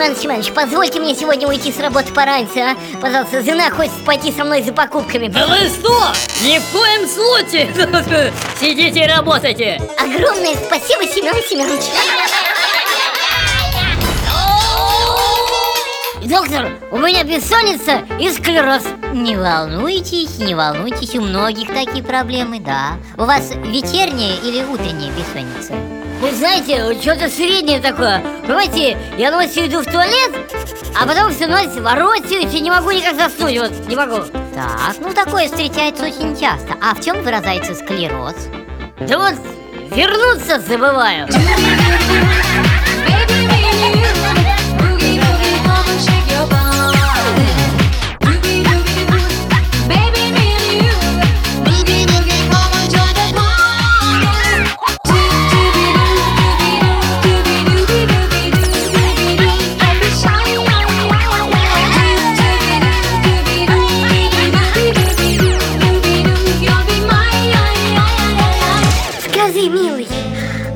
Иванович, позвольте мне сегодня уйти с работы пораньше, а? Пожалуйста, жена хочет пойти со мной за покупками. Да вы что? Ни в коем случае! Сидите и работайте! Огромное спасибо, Семен Семенович. Доктор, у меня бессонница и склероз. Не волнуйтесь, не волнуйтесь, у многих такие проблемы, да. У вас вечерняя или утренняя бессонница? Вы знаете, что-то среднее такое. Понимаете, я ночью иду в туалет, а потом всю ночь ворочаюсь и не могу никак заснуть. Вот, не могу. Так, ну такое встречается очень часто. А в чем выражается склероз? Да вот, вернуться забываю. Милый,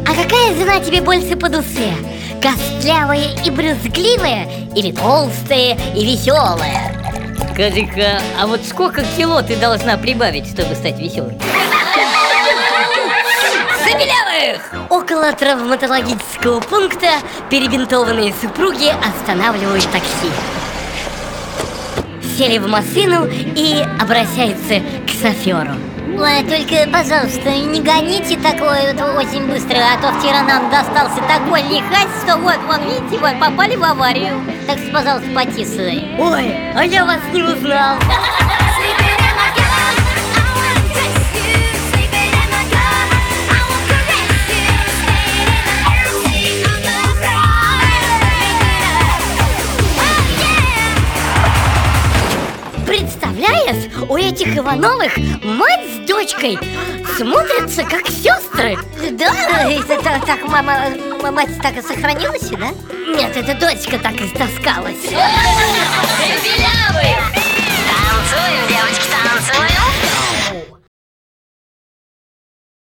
а какая жена тебе больше по душе? Костлявая и брюзгливая или толстая и веселая? Скажи-ка, а вот сколько кило ты должна прибавить, чтобы стать веселой? Забелявых! Около травматологического пункта перебинтованные супруги останавливают такси. Сели в машину и обращаются к шоферу. Ой, только, пожалуйста, не гоните такое вот очень быстро, а то вчера нам достался такой лихач, что вот, вон, видите, вот, попали в аварию. Так что, пожалуйста, потише. Ой, а я вас не узнал. у этих Ивановых мать с дочкой смотрятся как сестры. Да, это так, мама, мать так и сохранилась, да? Нет, эта дочка так истаскалась. Танцуем, девочки.